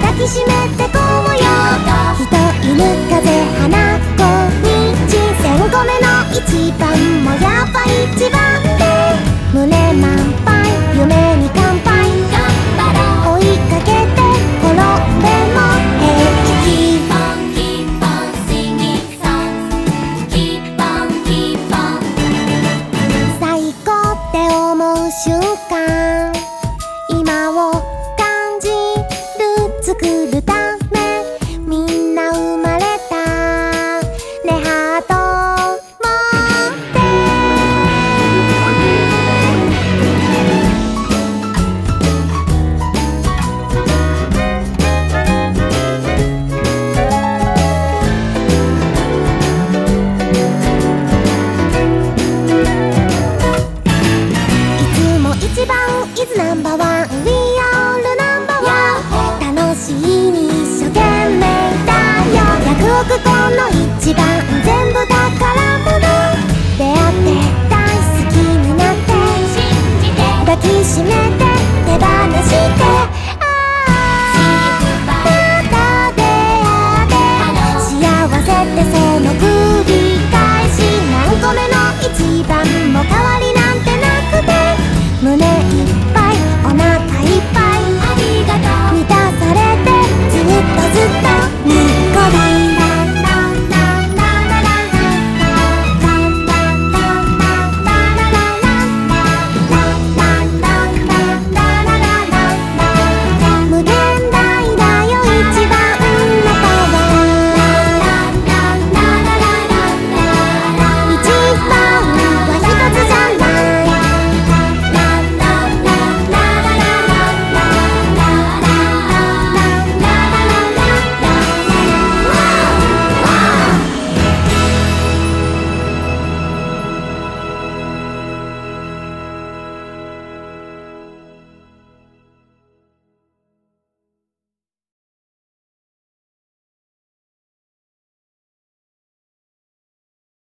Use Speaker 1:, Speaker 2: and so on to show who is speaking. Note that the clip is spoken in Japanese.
Speaker 1: 抱きしめてこうよ人犬風花子に人生5個目の一番もやばい僕この一番全部だから宝の出会って大好きになって抱きしめて手放してまた出会って幸せってその国